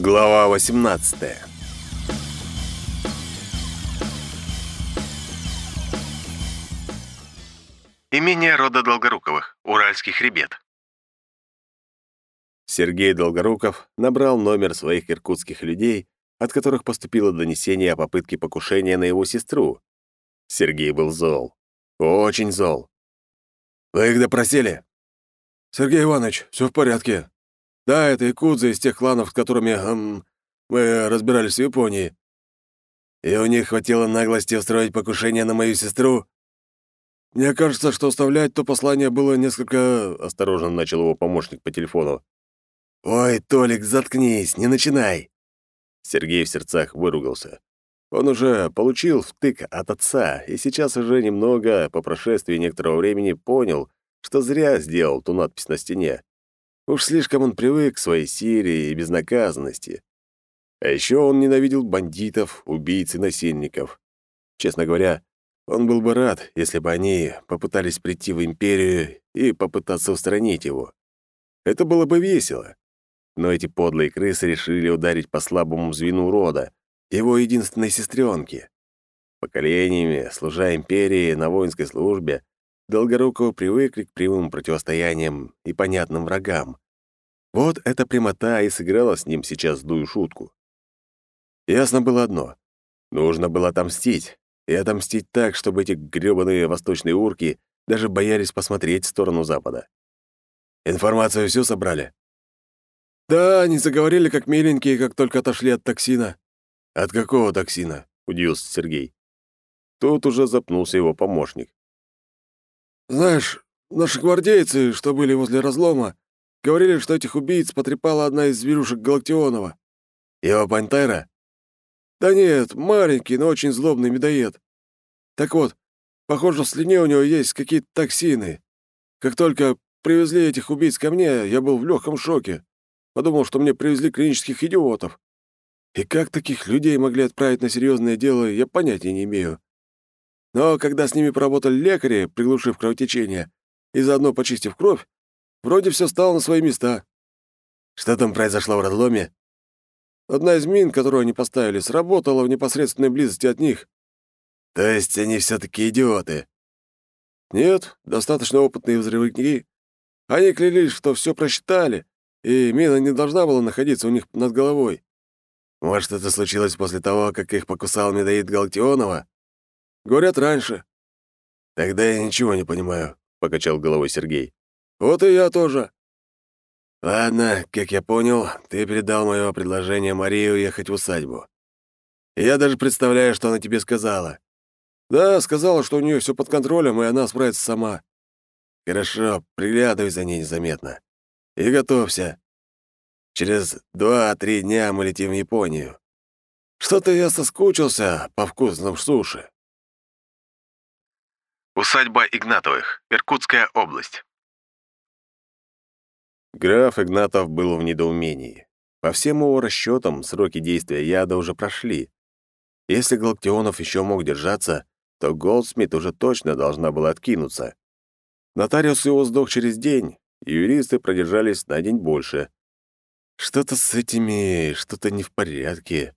Глава 18 Имение рода Долгоруковых, Уральский хребет. Сергей Долгоруков набрал номер своих иркутских людей, от которых поступило донесение о попытке покушения на его сестру. Сергей был зол. Очень зол. «Вы их допросили?» «Сергей Иванович, все в порядке», да, это якудзы из тех кланов, с которыми эм, мы разбирались в Японии. И у них хватило наглости устроить покушение на мою сестру. Мне кажется, что оставлять то послание было несколько...» Осторожно начал его помощник по телефону. «Ой, Толик, заткнись, не начинай!» Сергей в сердцах выругался. Он уже получил втык от отца, и сейчас уже немного, по прошествии некоторого времени, понял, что зря сделал ту надпись на стене. Уж слишком он привык к своей серии и безнаказанности. А еще он ненавидел бандитов, убийц и насильников. Честно говоря, он был бы рад, если бы они попытались прийти в империю и попытаться устранить его. Это было бы весело. Но эти подлые крысы решили ударить по слабому звену рода, его единственной сестренке. Поколениями, служа империи на воинской службе, Долгорукую привыкли к прямым противостояниям и понятным врагам. Вот эта прямота и сыграла с ним сейчас злую шутку. Ясно было одно. Нужно было отомстить. И отомстить так, чтобы эти грёбаные восточные урки даже боялись посмотреть в сторону Запада. «Информацию всю собрали?» «Да, они заговорили как миленькие, как только отошли от токсина». «От какого токсина?» — удивился Сергей. Тут уже запнулся его помощник. «Знаешь, наши гвардейцы, что были возле разлома, говорили, что этих убийц потрепала одна из зверюшек Галактионова». «Его пантера?» «Да нет, маленький, но очень злобный медоед. Так вот, похоже, в слюне у него есть какие-то токсины. Как только привезли этих убийц ко мне, я был в легком шоке. Подумал, что мне привезли клинических идиотов. И как таких людей могли отправить на серьезное дело, я понятия не имею. Но когда с ними поработали лекари, приглушив кровотечение, и заодно почистив кровь, вроде все стало на свои места. Что там произошло в родломе? Одна из мин, которую они поставили, сработала в непосредственной близости от них. То есть они все таки идиоты? Нет, достаточно опытные взрывники. Они клялись, что все просчитали, и мина не должна была находиться у них над головой. Может, это случилось после того, как их покусал медоид Галтионова? Говорят, раньше». «Тогда я ничего не понимаю», — покачал головой Сергей. «Вот и я тоже». «Ладно, как я понял, ты передал мое предложение Марии уехать в усадьбу. Я даже представляю, что она тебе сказала». «Да, сказала, что у нее все под контролем, и она справится сама». «Хорошо, приглядывай за ней незаметно. И готовься. Через два-три дня мы летим в Японию. Что-то я соскучился по вкусным суши». Усадьба Игнатовых, Иркутская область. Граф Игнатов был в недоумении. По всем его расчетам, сроки действия яда уже прошли. Если Галактионов еще мог держаться, то Голдсмит уже точно должна была откинуться. Нотариус его сдох через день, юристы продержались на день больше. Что-то с этими... что-то не в порядке.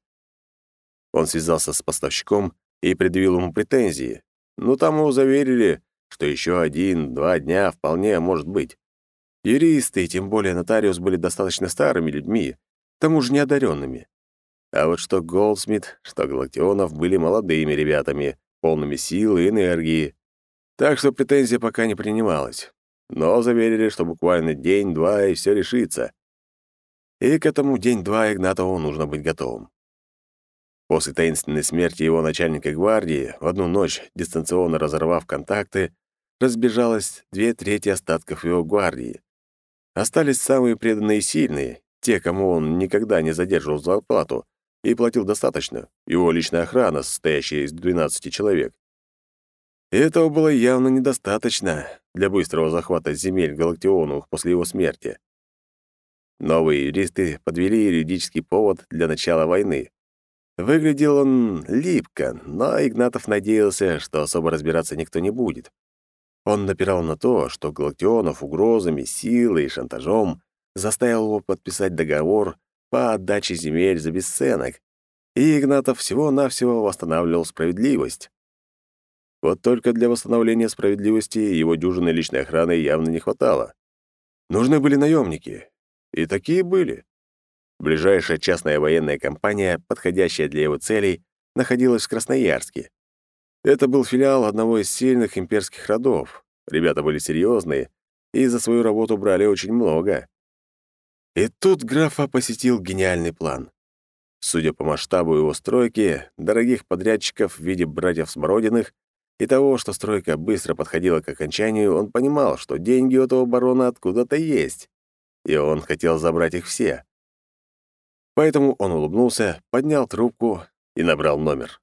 Он связался с поставщиком и предъявил ему претензии, ну, но тому заверили, что еще один-два дня вполне может быть. Юристы, тем более нотариус, были достаточно старыми людьми, к тому же неодаренными. А вот что Голдсмит, что Галактионов были молодыми ребятами, полными сил и энергии. Так что претензия пока не принималась. Но заверили, что буквально день-два, и все решится. И к этому день-два Игнатову нужно быть готовым. После таинственной смерти его начальника гвардии, в одну ночь, дистанционно разорвав контакты, разбежалось две трети остатков его гвардии. Остались самые преданные и сильные, те, кому он никогда не задерживал зарплату, и платил достаточно, его личная охрана, состоящая из 12 человек. И этого было явно недостаточно для быстрого захвата земель Галактионовых после его смерти. Новые юристы подвели юридический повод для начала войны. Выглядел он липко, но Игнатов надеялся, что особо разбираться никто не будет. Он напирал на то, что Галактионов угрозами, силой и шантажом заставил его подписать договор по отдаче земель за бесценок, и Игнатов всего-навсего восстанавливал справедливость. Вот только для восстановления справедливости его дюжины личной охраны явно не хватало. Нужны были наемники. И такие были. Ближайшая частная военная компания, подходящая для его целей, находилась в Красноярске. Это был филиал одного из сильных имперских родов. Ребята были серьезные и за свою работу брали очень много. И тут графа посетил гениальный план. Судя по масштабу его стройки, дорогих подрядчиков в виде братьев Смородиных и того, что стройка быстро подходила к окончанию, он понимал, что деньги у этого барона откуда-то есть, и он хотел забрать их все. Поэтому он улыбнулся, поднял трубку и набрал номер.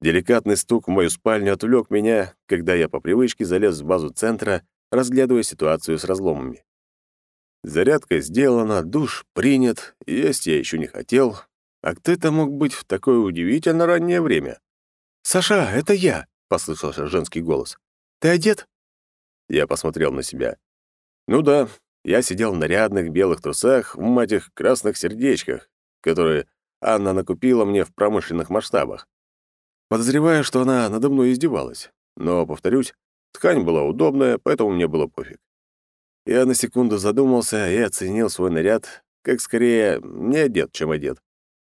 Деликатный стук в мою спальню отвлек меня, когда я по привычке залез в базу центра, разглядывая ситуацию с разломами. Зарядка сделана, душ принят, есть я еще не хотел. А кто-то мог быть в такое удивительно раннее время? «Саша, это я!» — послышался женский голос. «Ты одет?» Я посмотрел на себя. «Ну да, я сидел в нарядных белых трусах в матих красных сердечках, которые Анна накупила мне в промышленных масштабах. Подозреваю, что она надо мной издевалась. Но, повторюсь, ткань была удобная, поэтому мне было пофиг. Я на секунду задумался и оценил свой наряд, как скорее не одет, чем одет.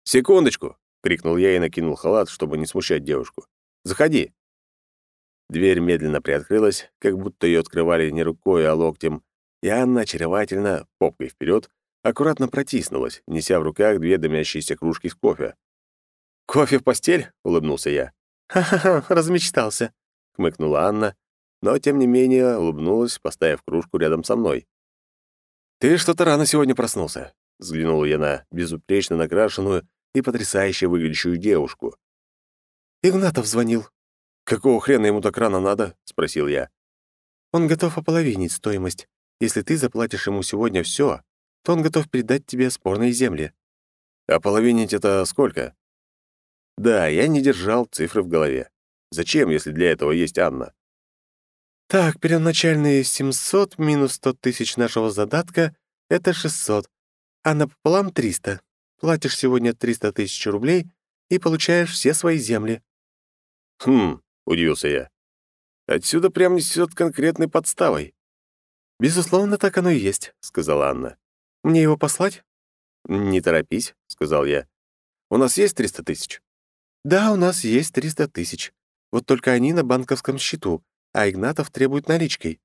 «Секундочку!» — крикнул я и накинул халат, чтобы не смущать девушку. «Заходи!» Дверь медленно приоткрылась, как будто ее открывали не рукой, а локтем, и Анна очаровательно, попкой вперед, аккуратно протиснулась, неся в руках две дымящиеся кружки с кофе. «Кофе в постель?» — улыбнулся я. «Ха-ха-ха, размечтался», — хмыкнула Анна, но, тем не менее, улыбнулась, поставив кружку рядом со мной. «Ты что-то рано сегодня проснулся», — взглянул я на безупречно накрашенную и потрясающе выглядящую девушку. «Игнатов звонил». «Какого хрена ему так рано надо?» — спросил я. «Он готов ополовинить стоимость. Если ты заплатишь ему сегодня все, то он готов передать тебе спорные земли». «А половинить это сколько?» «Да, я не держал цифры в голове. Зачем, если для этого есть Анна?» «Так, первоначальные 700 минус 100 тысяч нашего задатка — это 600, а напополам 300. Платишь сегодня 300 тысяч рублей и получаешь все свои земли». «Хм», — удивился я. «Отсюда прям несет конкретной подставой. «Безусловно, так оно и есть», — сказала Анна. «Мне его послать?» «Не торопись», — сказал я. «У нас есть 300 тысяч?» «Да, у нас есть 300 тысяч. Вот только они на банковском счету, а Игнатов требует наличкой».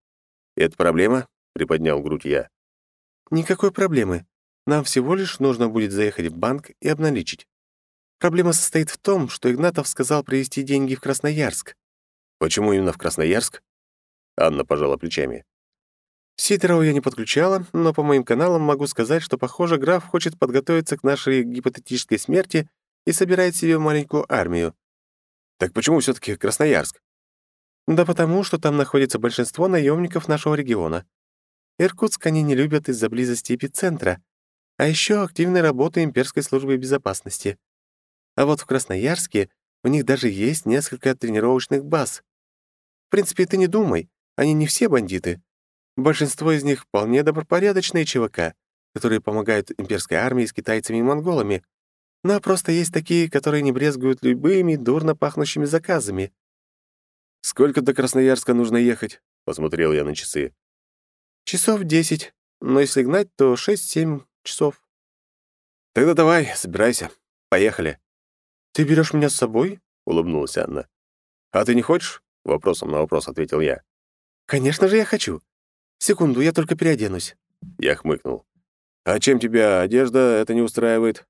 «Это проблема?» — приподнял грудь я. «Никакой проблемы. Нам всего лишь нужно будет заехать в банк и обналичить. Проблема состоит в том, что Игнатов сказал привезти деньги в Красноярск». «Почему именно в Красноярск?» Анна пожала плечами. Ситерова я не подключала, но по моим каналам могу сказать, что, похоже, граф хочет подготовиться к нашей гипотетической смерти и собирает себе маленькую армию. Так почему все таки Красноярск? Да потому, что там находится большинство наемников нашего региона. Иркутск они не любят из-за близости эпицентра, а еще активной работы имперской службы безопасности. А вот в Красноярске у них даже есть несколько тренировочных баз. В принципе, ты не думай, они не все бандиты, Большинство из них вполне добропорядочные ЧВК, которые помогают имперской армии с китайцами и монголами. Но просто есть такие, которые не брезгуют любыми дурно пахнущими заказами. «Сколько до Красноярска нужно ехать?» — посмотрел я на часы. «Часов десять, но если гнать, то шесть-семь часов». «Тогда давай, собирайся. Поехали». «Ты берешь меня с собой?» — улыбнулась Анна. «А ты не хочешь?» — вопросом на вопрос ответил я. «Конечно же я хочу. Секунду, я только переоденусь». Я хмыкнул. «А чем тебя одежда это не устраивает?»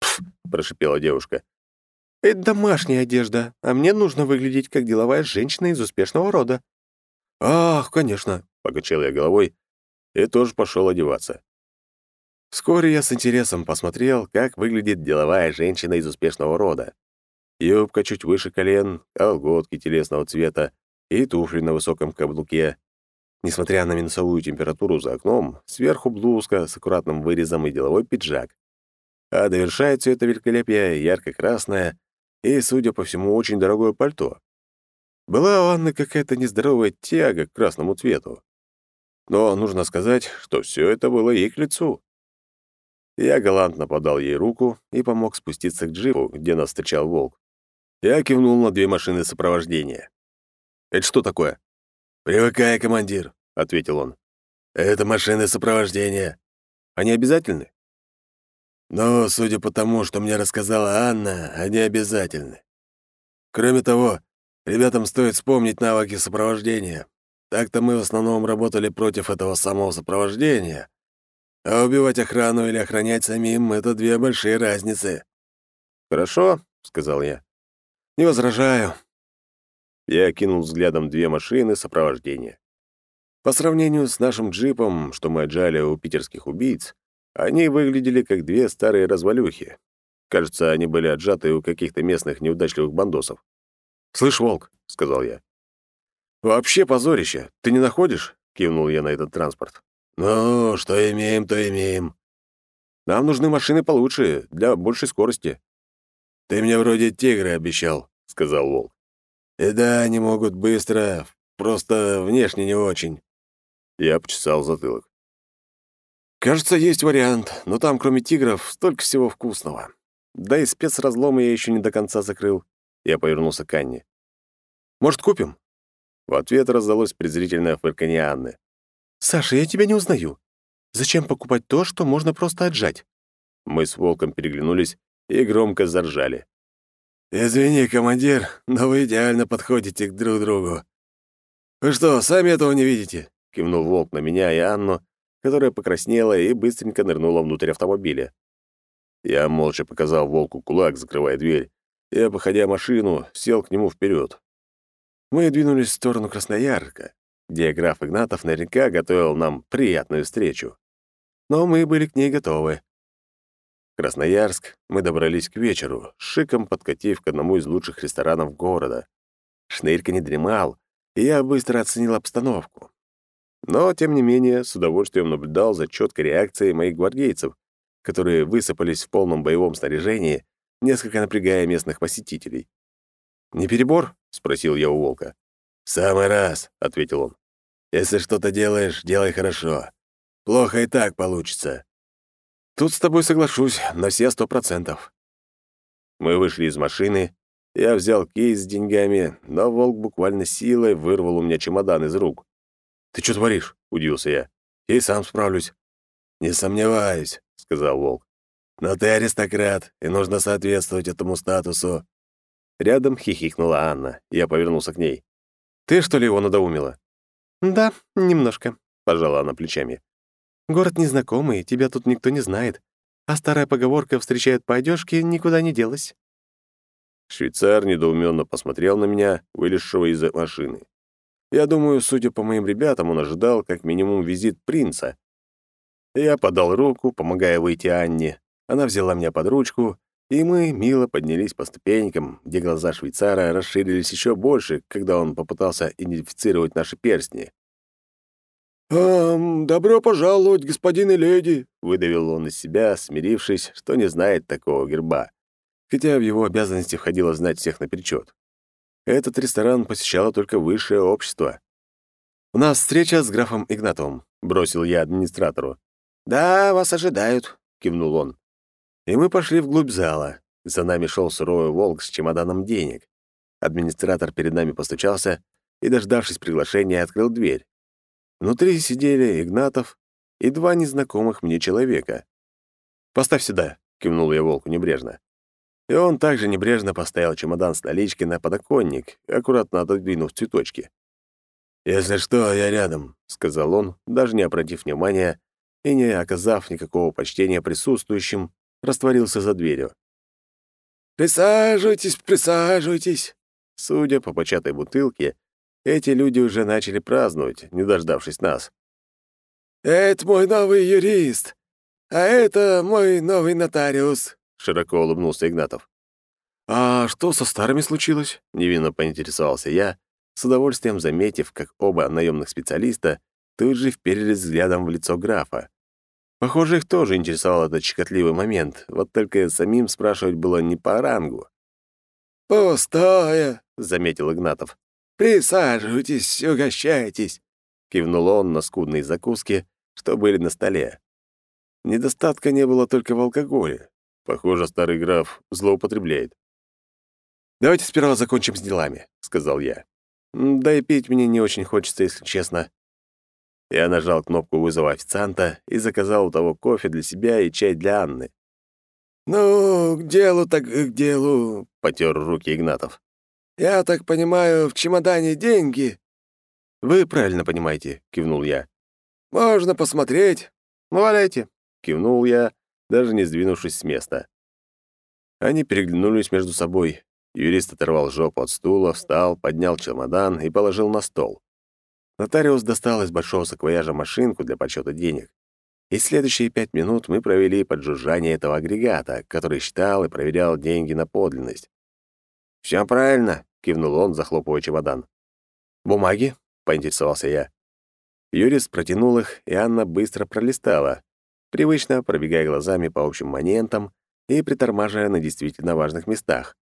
«Пф», — прошипела девушка. «Это домашняя одежда, а мне нужно выглядеть как деловая женщина из успешного рода». «Ах, конечно», — покачал я головой и тоже пошел одеваться. Вскоре я с интересом посмотрел, как выглядит деловая женщина из успешного рода. Юбка чуть выше колен, колготки телесного цвета и туфли на высоком каблуке. Несмотря на минусовую температуру за окном, сверху блузка с аккуратным вырезом и деловой пиджак. А довершает все это великолепие ярко-красное и, судя по всему, очень дорогое пальто. Была у Анны какая-то нездоровая тяга к красному цвету. Но нужно сказать, что все это было ей к лицу. Я галантно подал ей руку и помог спуститься к джипу, где нас встречал волк. Я кивнул на две машины сопровождения. «Это что такое?» «Привыкай, командир», — ответил он. «Это машины сопровождения. Они обязательны?» «Ну, судя по тому, что мне рассказала Анна, они обязательны. Кроме того, ребятам стоит вспомнить навыки сопровождения. Так-то мы в основном работали против этого самого сопровождения. А убивать охрану или охранять самим — это две большие разницы». «Хорошо», — сказал я. «Не возражаю. Я окинул взглядом две машины сопровождения. По сравнению с нашим джипом, что мы отжали у питерских убийц, они выглядели как две старые развалюхи. Кажется, они были отжаты у каких-то местных неудачливых бандосов. «Слышь, Волк», — сказал я. «Вообще позорище. Ты не находишь?» — кивнул я на этот транспорт. «Ну, что имеем, то имеем». «Нам нужны машины получше, для большей скорости». «Ты мне вроде тигра обещал», — сказал Волк. И да, они могут быстро, просто внешне не очень». Я почесал затылок. «Кажется, есть вариант, но там, кроме тигров, столько всего вкусного. Да и спецразломы я еще не до конца закрыл». Я повернулся к Анне. «Может, купим?» В ответ раздалось презрительное фырканье Анны. «Саша, я тебя не узнаю. Зачем покупать то, что можно просто отжать?» Мы с волком переглянулись и громко заржали. «Извини, командир, но вы идеально подходите к друг другу». «Вы что, сами этого не видите?» — кивнул Волк на меня и Анну, которая покраснела и быстренько нырнула внутрь автомобиля. Я молча показал Волку кулак, закрывая дверь, и, обходя машину, сел к нему вперед. Мы двинулись в сторону Красноярка, где граф Игнатов наверняка готовил нам приятную встречу. Но мы были к ней готовы. Красноярск мы добрались к вечеру, шиком подкатив к одному из лучших ресторанов города. Шнырька не дремал, и я быстро оценил обстановку. Но, тем не менее, с удовольствием наблюдал за четкой реакцией моих гвардейцев, которые высыпались в полном боевом снаряжении, несколько напрягая местных посетителей. «Не перебор?» — спросил я у волка. «В самый раз», — ответил он. «Если что-то делаешь, делай хорошо. Плохо и так получится. Тут с тобой соглашусь на все сто процентов. Мы вышли из машины. Я взял кейс с деньгами, но волк буквально силой вырвал у меня чемодан из рук. «Ты что творишь?» — удивился я. «Я и сам справлюсь». «Не сомневаюсь», — сказал волк. «Но ты аристократ, и нужно соответствовать этому статусу». Рядом хихикнула Анна. Я повернулся к ней. «Ты, что ли, его надоумила?» «Да, немножко», — пожала она плечами. Город незнакомый, тебя тут никто не знает. А старая поговорка «встречают по одежке» никуда не делась. Швейцар недоуменно посмотрел на меня, вылезшего из машины. Я думаю, судя по моим ребятам, он ожидал как минимум визит принца. Я подал руку, помогая выйти Анне. Она взяла меня под ручку, и мы мило поднялись по ступенькам, где глаза швейцара расширились еще больше, когда он попытался идентифицировать наши перстни. «Эм, добро пожаловать, господин и леди», — выдавил он из себя, смирившись, что не знает такого герба. Хотя в его обязанности входило знать всех наперечет. Этот ресторан посещало только высшее общество. «У нас встреча с графом Игнатом, — бросил я администратору. «Да, вас ожидают», — кивнул он. И мы пошли вглубь зала. За нами шел суровый волк с чемоданом денег. Администратор перед нами постучался и, дождавшись приглашения, открыл дверь. Внутри сидели Игнатов и два незнакомых мне человека. «Поставь сюда», — кивнул я волку небрежно. И он также небрежно поставил чемодан с наличкой на подоконник, аккуратно отодвинув цветочки. «Если что, я рядом», — сказал он, даже не обратив внимания и, не оказав никакого почтения присутствующим, растворился за дверью. «Присаживайтесь, присаживайтесь!» Судя по початой бутылке, эти люди уже начали праздновать, не дождавшись нас. «Это мой новый юрист, а это мой новый нотариус», — широко улыбнулся Игнатов. «А что со старыми случилось?» — невинно поинтересовался я, с удовольствием заметив, как оба наемных специалиста тут же вперились взглядом в лицо графа. Похоже, их тоже интересовал этот щекотливый момент, вот только самим спрашивать было не по рангу. «Пустое», — заметил Игнатов. «Присаживайтесь, угощайтесь», — кивнул он на скудные закуски, что были на столе. Недостатка не было только в алкоголе. Похоже, старый граф злоупотребляет. «Давайте сперва закончим с делами», — сказал я. «Да и пить мне не очень хочется, если честно». Я нажал кнопку вызова официанта и заказал у того кофе для себя и чай для Анны. «Ну, к делу так к делу», — потер руки Игнатов. «Я так понимаю, в чемодане деньги?» «Вы правильно понимаете», — кивнул я. «Можно посмотреть». «Ну, валяйте», — кивнул я, даже не сдвинувшись с места. Они переглянулись между собой. Юрист оторвал жопу от стула, встал, поднял чемодан и положил на стол. Нотариус достал из большого саквояжа машинку для подсчета денег. И следующие пять минут мы провели поджужжание этого агрегата, который считал и проверял деньги на подлинность. Всё правильно», — кивнул он, захлопывая чемодан. «Бумаги?» — поинтересовался я. Юрист протянул их, и Анна быстро пролистала, привычно пробегая глазами по общим моментам и притормаживая на действительно важных местах.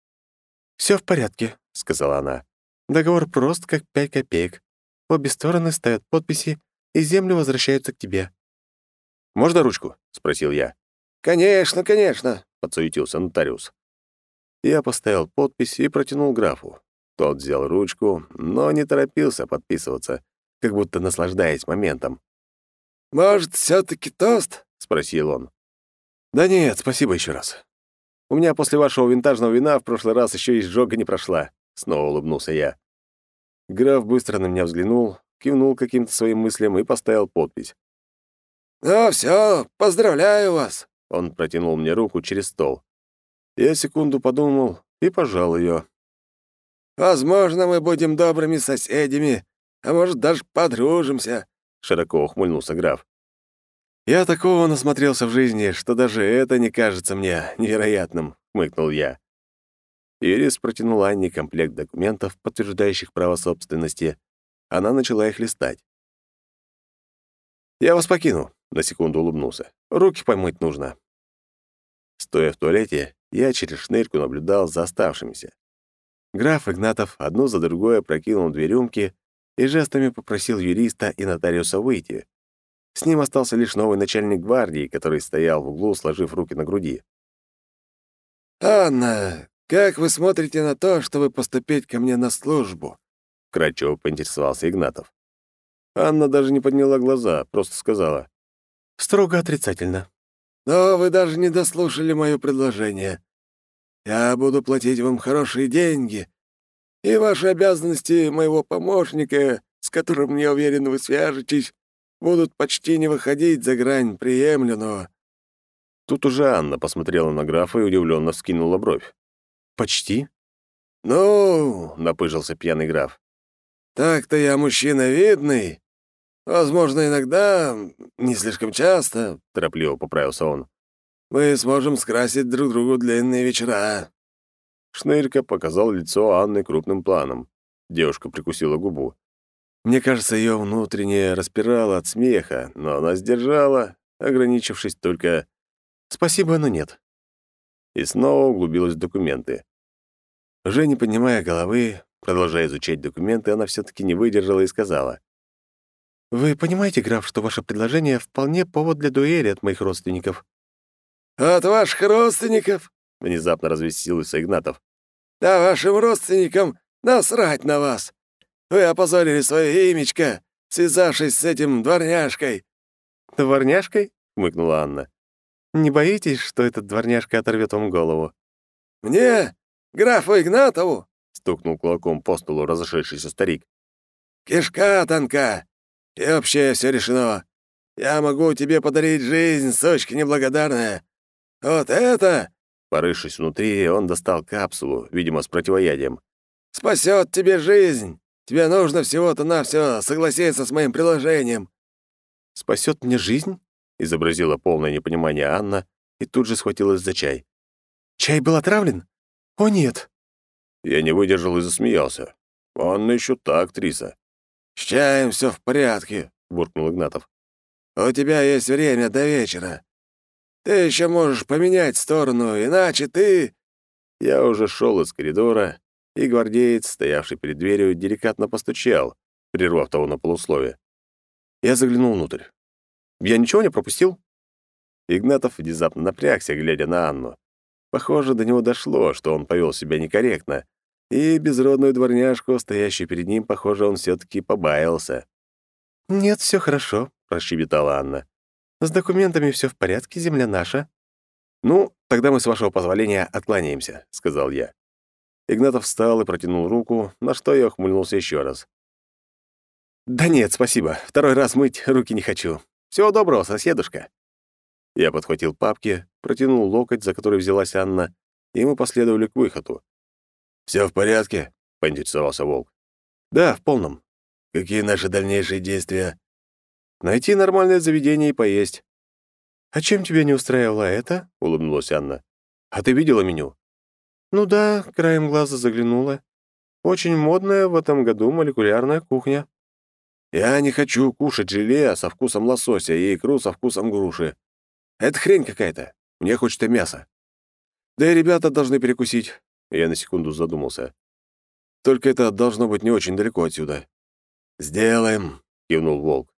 Всё в порядке», — сказала она. «Договор прост, как пять копеек. Обе стороны ставят подписи, и землю возвращаются к тебе». «Можно ручку?» — спросил я. «Конечно, конечно», — подсуетился нотариус. Я поставил подпись и протянул графу. Тот взял ручку, но не торопился подписываться, как будто наслаждаясь моментом. «Может, все-таки тост?» — спросил он. «Да нет, спасибо еще раз. У меня после вашего винтажного вина в прошлый раз еще и сжога не прошла», — снова улыбнулся я. Граф быстро на меня взглянул, кивнул каким-то своим мыслям и поставил подпись. «Ну все, поздравляю вас!» — он протянул мне руку через стол. Я секунду подумал и пожал ее. «Возможно, мы будем добрыми соседями, а может, даже подружимся», — широко ухмыльнулся граф. «Я такого насмотрелся в жизни, что даже это не кажется мне невероятным», — хмыкнул я. Ирис протянула Анне комплект документов, подтверждающих право собственности. Она начала их листать. «Я вас покину», — на секунду улыбнулся. «Руки помыть нужно». Стоя в туалете, я через шнырьку наблюдал за оставшимися. Граф Игнатов одну за другой прокинул две рюмки и жестами попросил юриста и нотариуса выйти. С ним остался лишь новый начальник гвардии, который стоял в углу, сложив руки на груди. «Анна, как вы смотрите на то, чтобы поступить ко мне на службу?» — кратчево поинтересовался Игнатов. Анна даже не подняла глаза, просто сказала. «Строго отрицательно. Но вы даже не дослушали мое предложение. Я буду платить вам хорошие деньги, и ваши обязанности моего помощника, с которым, я уверен, вы свяжетесь, будут почти не выходить за грань приемленного». Тут уже Анна посмотрела на графа и удивленно вскинула бровь. «Почти?» «Ну...» — напыжился пьяный граф. «Так-то я мужчина видный, Возможно, иногда, не слишком часто, — торопливо поправился он, — мы сможем скрасить друг другу длинные вечера. Шнырька показал лицо Анны крупным планом. Девушка прикусила губу. Мне кажется, ее внутренне распирало от смеха, но она сдержала, ограничившись только «спасибо, но нет». И снова углубилась в документы. Женя, не поднимая головы, продолжая изучать документы, она все таки не выдержала и сказала. «Вы понимаете, граф, что ваше предложение вполне повод для дуэли от моих родственников?» «От ваших родственников?» — внезапно развеселился Игнатов. «Да вашим родственникам насрать на вас! Вы опозорили свое имечко, связавшись с этим дворняжкой!» «Дворняжкой?» — хмыкнула Анна. «Не боитесь, что этот дворняжка оторвет вам голову?» «Мне? Графу Игнатову?» — стукнул кулаком по столу разошедшийся старик. «Кишка тонка! И вообще все решено. Я могу тебе подарить жизнь, сучка неблагодарная. Вот это...» Порывшись внутри, он достал капсулу, видимо, с противоядием. «Спасет тебе жизнь. Тебе нужно всего-то на все согласиться с моим приложением». «Спасет мне жизнь?» — изобразила полное непонимание Анна и тут же схватилась за чай. «Чай был отравлен? О, нет!» Я не выдержал и засмеялся. «Анна еще та актриса. «С чаем все в порядке», — буркнул Игнатов. «А «У тебя есть время до вечера. Ты еще можешь поменять сторону, иначе ты...» Я уже шел из коридора, и гвардеец, стоявший перед дверью, деликатно постучал, прервав того на полусловие. Я заглянул внутрь. «Я ничего не пропустил?» Игнатов внезапно напрягся, глядя на Анну. Похоже, до него дошло, что он повел себя некорректно, и безродную дворняжку, стоящую перед ним, похоже, он все таки побаился. «Нет, все хорошо», — прощебетала Анна. «С документами все в порядке, земля наша». «Ну, тогда мы, с вашего позволения, откланяемся», — сказал я. Игнатов встал и протянул руку, на что я ухмыльнулся еще раз. «Да нет, спасибо. Второй раз мыть руки не хочу. Всего доброго, соседушка». Я подхватил папки, протянул локоть, за который взялась Анна, и мы последовали к выходу. «Все в порядке?» — поинтересовался Волк. «Да, в полном. Какие наши дальнейшие действия?» «Найти нормальное заведение и поесть». «А чем тебя не устраивало это?» — улыбнулась Анна. «А ты видела меню?» «Ну да, краем глаза заглянула. Очень модная в этом году молекулярная кухня». «Я не хочу кушать желе со вкусом лосося и икру со вкусом груши. Это хрень какая-то. Мне хочется мяса. Да и ребята должны перекусить. Я на секунду задумался. «Только это должно быть не очень далеко отсюда». «Сделаем», — кивнул Волк.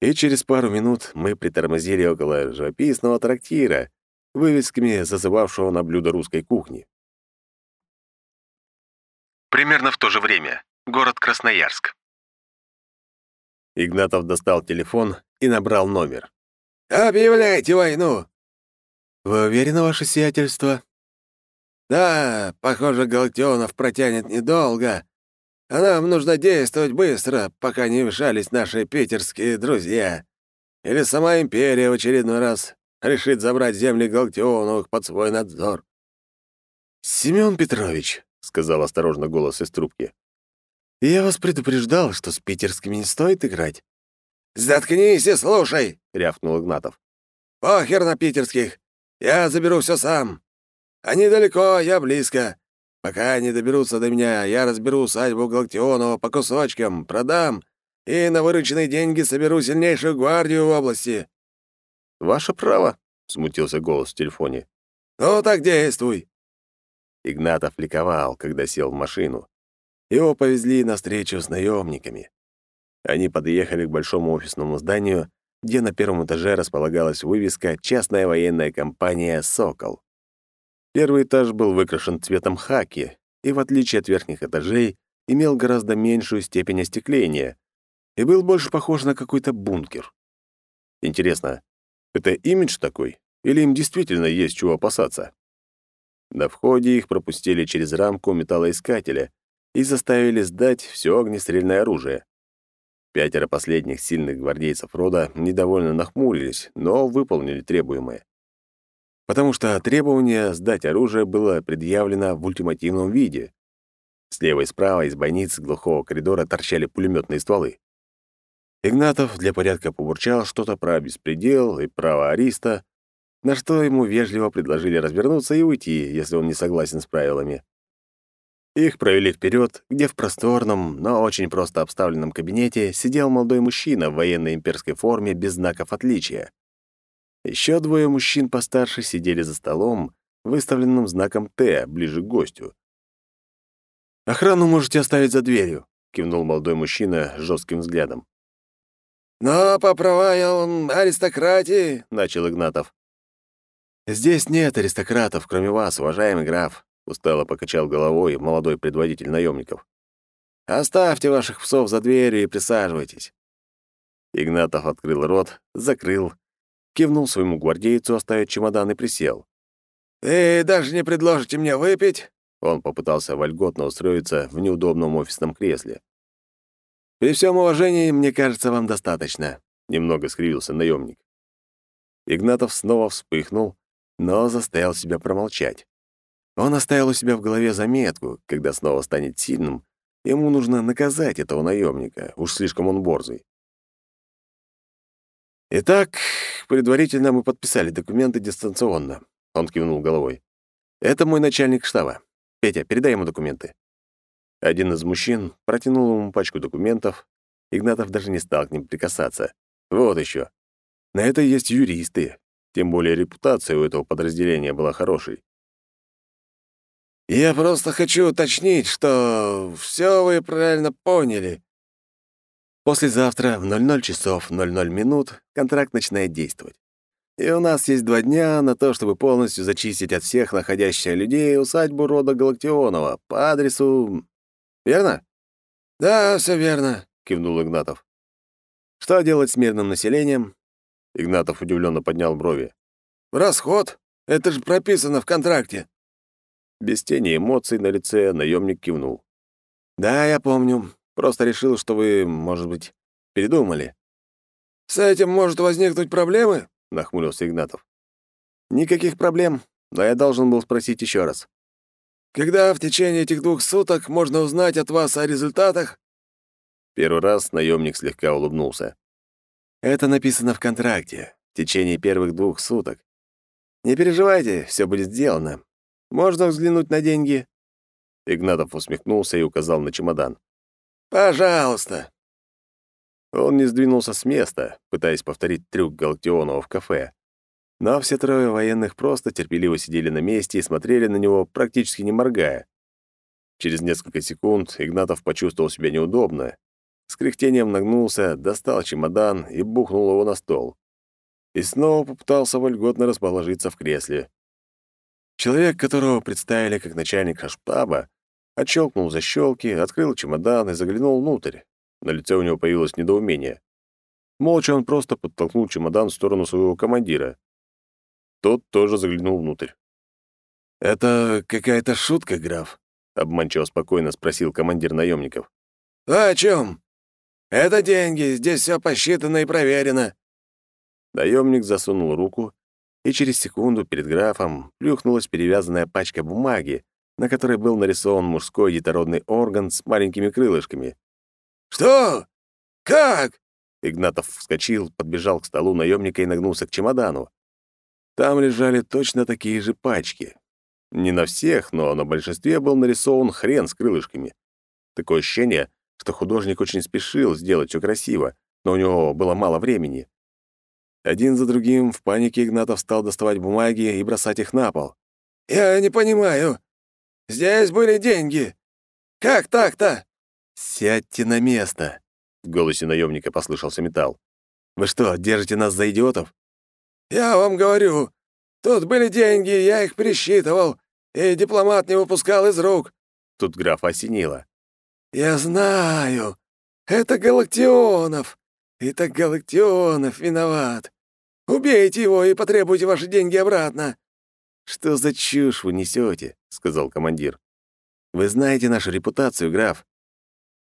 И через пару минут мы притормозили около живописного трактира, вывесками зазывавшего на блюдо русской кухни. Примерно в то же время. Город Красноярск. Игнатов достал телефон и набрал номер. «Объявляйте войну!» «Вы уверены, ваше сиятельство?» Да, похоже, Галактионов протянет недолго. А нам нужно действовать быстро, пока не вешались наши питерские друзья. Или сама империя в очередной раз решит забрать земли Галактионовых под свой надзор. «Семён Петрович», — сказал осторожно голос из трубки, — «я вас предупреждал, что с питерскими не стоит играть». «Заткнись и слушай!» — рявкнул Игнатов. «Похер на питерских! Я заберу все сам!» А они далеко, я близко. Пока они доберутся до меня, я разберу садьбу Галактионова по кусочкам, продам и на вырученные деньги соберу сильнейшую гвардию в области». «Ваше право», — смутился голос в телефоне. «Ну так действуй». Игнатов ликовал, когда сел в машину. Его повезли на встречу с наемниками. Они подъехали к большому офисному зданию, где на первом этаже располагалась вывеска «Частная военная компания «Сокол». Первый этаж был выкрашен цветом хаки и, в отличие от верхних этажей, имел гораздо меньшую степень остекления и был больше похож на какой-то бункер. Интересно, это имидж такой, или им действительно есть чего опасаться? На входе их пропустили через рамку металлоискателя и заставили сдать все огнестрельное оружие. Пятеро последних сильных гвардейцев рода недовольно нахмурились, но выполнили требуемое потому что требование сдать оружие было предъявлено в ультимативном виде. Слева и справа из бойниц глухого коридора торчали пулеметные стволы. Игнатов для порядка побурчал что-то про беспредел и право ариста, на что ему вежливо предложили развернуться и уйти, если он не согласен с правилами. Их провели вперед, где в просторном, но очень просто обставленном кабинете сидел молодой мужчина в военной имперской форме без знаков отличия. Еще двое мужчин постарше сидели за столом, выставленным знаком «Т» ближе к гостю. «Охрану можете оставить за дверью», — кивнул молодой мужчина жестким взглядом. «Но поправил правам аристократии», — начал Игнатов. «Здесь нет аристократов, кроме вас, уважаемый граф», — устало покачал головой молодой предводитель наемников. «Оставьте ваших псов за дверью и присаживайтесь». Игнатов открыл рот, закрыл, кивнул своему гвардейцу оставить чемодан и присел. «И даже не предложите мне выпить?» Он попытался вольготно устроиться в неудобном офисном кресле. «При всем уважении, мне кажется, вам достаточно», — немного скривился наемник. Игнатов снова вспыхнул, но заставил себя промолчать. Он оставил у себя в голове заметку, когда снова станет сильным, ему нужно наказать этого наемника, уж слишком он борзый. «Итак, предварительно мы подписали документы дистанционно», — он кивнул головой. «Это мой начальник штаба. Петя, передай ему документы». Один из мужчин протянул ему пачку документов. Игнатов даже не стал к ним прикасаться. Вот еще. На это есть юристы. Тем более репутация у этого подразделения была хорошей. «Я просто хочу уточнить, что все вы правильно поняли», Послезавтра в 00 часов 00 минут контракт начинает действовать. И у нас есть два дня на то, чтобы полностью зачистить от всех находящихся людей усадьбу рода Галактионова по адресу... Верно? Да, все верно, кивнул Игнатов. Что делать с мирным населением? Игнатов удивленно поднял брови. Расход? Это же прописано в контракте. Без тени эмоций на лице наемник кивнул. Да, я помню. Просто решил, что вы, может быть, передумали». «С этим может возникнуть проблемы?» — нахмурился Игнатов. «Никаких проблем, но я должен был спросить еще раз». «Когда в течение этих двух суток можно узнать от вас о результатах?» Первый раз наемник слегка улыбнулся. «Это написано в контракте, в течение первых двух суток. Не переживайте, все будет сделано. Можно взглянуть на деньги?» Игнатов усмехнулся и указал на чемодан. Пожалуйста!» Он не сдвинулся с места, пытаясь повторить трюк Галактионова в кафе. Но все трое военных просто терпеливо сидели на месте и смотрели на него, практически не моргая. Через несколько секунд Игнатов почувствовал себя неудобно. С кряхтением нагнулся, достал чемодан и бухнул его на стол. И снова попытался вольготно расположиться в кресле. Человек, которого представили как начальник штаба, Отщелкнул защелки, открыл чемодан и заглянул внутрь. На лице у него появилось недоумение. Молча он просто подтолкнул чемодан в сторону своего командира. Тот тоже заглянул внутрь. «Это какая-то шутка, граф?» — обманчиво спокойно спросил командир наемников. «А о чем? Это деньги, здесь все посчитано и проверено». Наемник засунул руку, и через секунду перед графом плюхнулась перевязанная пачка бумаги, на которой был нарисован мужской детородный орган с маленькими крылышками. «Что? Как?» Игнатов вскочил, подбежал к столу наемника и нагнулся к чемодану. Там лежали точно такие же пачки. Не на всех, но на большинстве был нарисован хрен с крылышками. Такое ощущение, что художник очень спешил сделать все красиво, но у него было мало времени. Один за другим в панике Игнатов стал доставать бумаги и бросать их на пол. «Я не понимаю. Здесь были деньги. Как так-то?» «Сядьте на место!» — в голосе наемника послышался металл. «Вы что, держите нас за идиотов?» «Я вам говорю, тут были деньги, я их пересчитывал, и дипломат не выпускал из рук». Тут граф осенило. «Я знаю. Это Галактионов. это Галактионов виноват. Убейте его и потребуйте ваши деньги обратно. «Что за чушь вы несете?» — сказал командир. «Вы знаете нашу репутацию, граф?»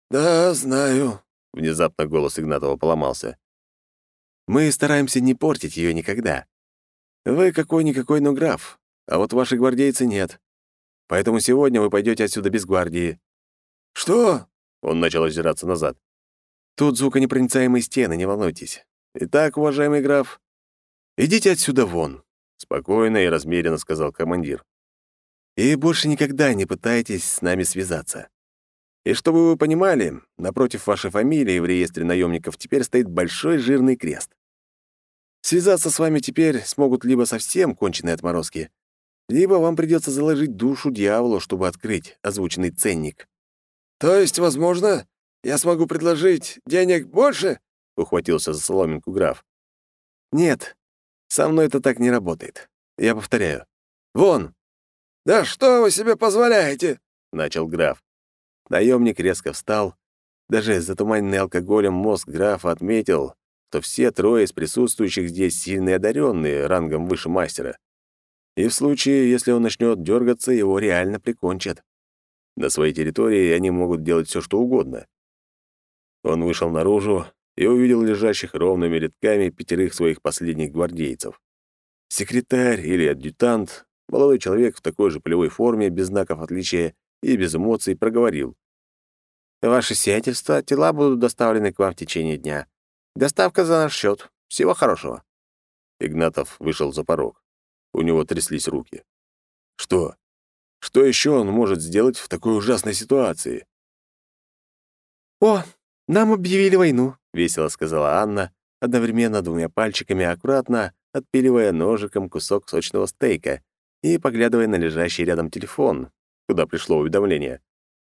«Да, знаю», — внезапно голос Игнатова поломался. «Мы стараемся не портить ее никогда. Вы какой-никакой, но граф, а вот ваши гвардейцы нет. Поэтому сегодня вы пойдете отсюда без гвардии». «Что?» — он начал озираться назад. «Тут звуконепроницаемые стены, не волнуйтесь. Итак, уважаемый граф, идите отсюда вон». Спокойно и размеренно сказал командир. И больше никогда не пытайтесь с нами связаться. И чтобы вы понимали, напротив вашей фамилии в реестре наемников теперь стоит большой жирный крест. Связаться с вами теперь смогут либо совсем конченые отморозки, либо вам придется заложить душу дьяволу, чтобы открыть озвученный ценник. «То есть, возможно, я смогу предложить денег больше?» — ухватился за соломинку граф. «Нет, со мной это так не работает. Я повторяю. «Вон!» «Да что вы себе позволяете?» — начал граф. Наемник резко встал. Даже затуманенный алкоголем мозг графа отметил, что все трое из присутствующих здесь сильные одаренные рангом выше мастера. И в случае, если он начнет дергаться, его реально прикончат. На своей территории они могут делать все, что угодно. Он вышел наружу, и увидел лежащих ровными рядками пятерых своих последних гвардейцев. Секретарь или адъютант, молодой человек в такой же полевой форме, без знаков отличия и без эмоций, проговорил. «Ваше сиятельство, тела будут доставлены к вам в течение дня. Доставка за наш счет. Всего хорошего». Игнатов вышел за порог. У него тряслись руки. «Что? Что еще он может сделать в такой ужасной ситуации?» «О, нам объявили войну», — весело сказала Анна, одновременно двумя пальчиками аккуратно отпиливая ножиком кусок сочного стейка и поглядывая на лежащий рядом телефон, куда пришло уведомление.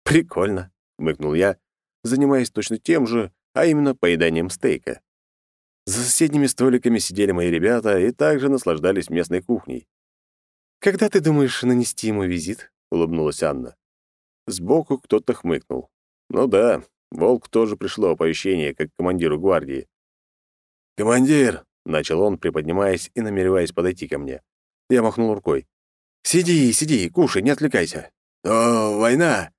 «Прикольно», — хмыкнул я, занимаясь точно тем же, а именно поеданием стейка. За соседними столиками сидели мои ребята и также наслаждались местной кухней. «Когда ты думаешь нанести ему визит?» — улыбнулась Анна. Сбоку кто-то хмыкнул. «Ну да, Волк тоже пришло оповещение, как командиру гвардии. «Командир!» — начал он, приподнимаясь и намереваясь подойти ко мне. Я махнул рукой. «Сиди, сиди, кушай, не отвлекайся». «О, война!»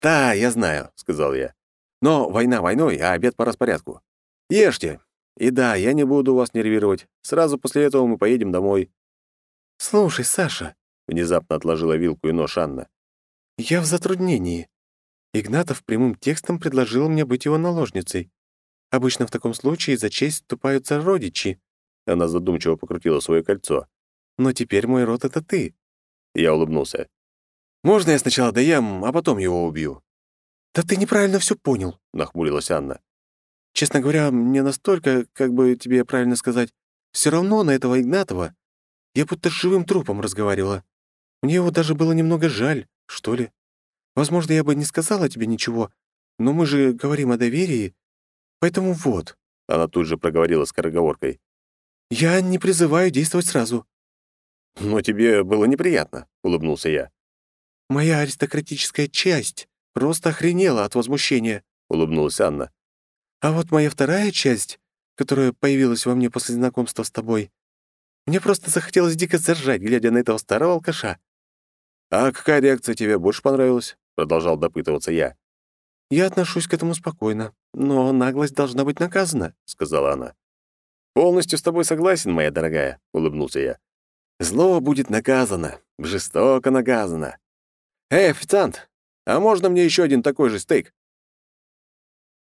«Да, я знаю», — сказал я. «Но война войной, а обед по распорядку. Ешьте. И да, я не буду вас нервировать. Сразу после этого мы поедем домой». «Слушай, Саша», — внезапно отложила вилку и нож Анна. «Я в затруднении. Игнатов прямым текстом предложил мне быть его наложницей. Обычно в таком случае за честь вступаются родичи». Она задумчиво покрутила свое кольцо. «Но теперь мой род — это ты». Я улыбнулся. «Можно я сначала доем, а потом его убью?» «Да ты неправильно все понял», — нахмурилась Анна. «Честно говоря, мне настолько, как бы тебе правильно сказать, все равно на этого Игнатова. Я будто с живым трупом разговаривала. Мне его даже было немного жаль, что ли». Возможно, я бы не сказала тебе ничего, но мы же говорим о доверии. Поэтому вот...» Она тут же проговорила скороговоркой. «Я не призываю действовать сразу». «Но тебе было неприятно», — улыбнулся я. «Моя аристократическая часть просто охренела от возмущения», — улыбнулась Анна. «А вот моя вторая часть, которая появилась во мне после знакомства с тобой, мне просто захотелось дико заржать, глядя на этого старого алкаша». «А какая реакция тебе больше понравилась?» продолжал допытываться я. «Я отношусь к этому спокойно, но наглость должна быть наказана», — сказала она. «Полностью с тобой согласен, моя дорогая», — улыбнулся я. «Зло будет наказано, жестоко наказано. Эй, официант, а можно мне еще один такой же стейк?»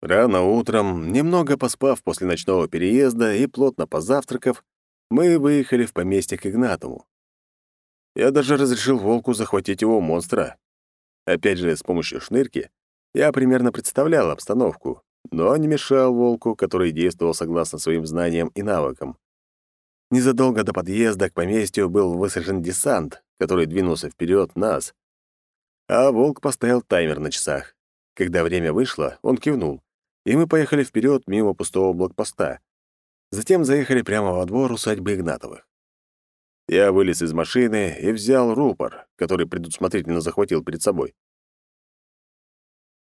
Рано утром, немного поспав после ночного переезда и плотно позавтракав, мы выехали в поместье к Игнатову. Я даже разрешил волку захватить его монстра, Опять же, с помощью шнырки я примерно представлял обстановку, но не мешал волку, который действовал согласно своим знаниям и навыкам. Незадолго до подъезда к поместью был высажен десант, который двинулся вперед нас. А волк поставил таймер на часах. Когда время вышло, он кивнул, и мы поехали вперед мимо пустого блокпоста. Затем заехали прямо во двор усадьбы Игнатовых. Я вылез из машины и взял рупор, который предусмотрительно захватил перед собой.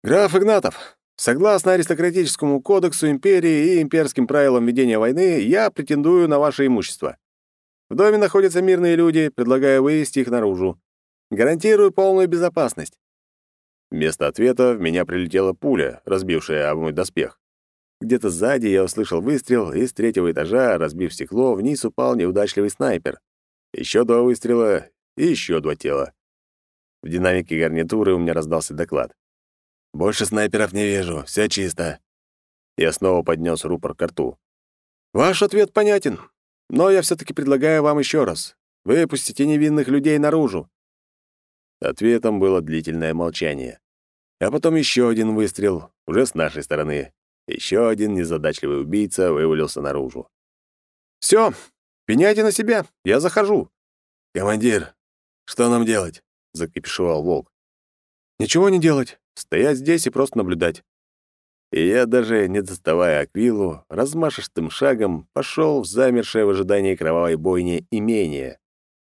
«Граф Игнатов, согласно аристократическому кодексу империи и имперским правилам ведения войны, я претендую на ваше имущество. В доме находятся мирные люди, предлагаю вывести их наружу. Гарантирую полную безопасность». Вместо ответа в меня прилетела пуля, разбившая об мой доспех. Где-то сзади я услышал выстрел, и с третьего этажа, разбив стекло, вниз упал неудачливый снайпер еще два выстрела и еще два тела. В динамике гарнитуры у меня раздался доклад. «Больше снайперов не вижу, все чисто». Я снова поднес рупор к рту. «Ваш ответ понятен, но я все таки предлагаю вам еще раз. Выпустите невинных людей наружу». Ответом было длительное молчание. А потом еще один выстрел, уже с нашей стороны. Еще один незадачливый убийца вывалился наружу. «Все, «Пеняйте на себя, я захожу». «Командир, что нам делать?» — закипишевал волк. «Ничего не делать, стоять здесь и просто наблюдать». И я, даже не доставая аквилу, размашистым шагом пошел в замершее в ожидании кровавой бойни имение.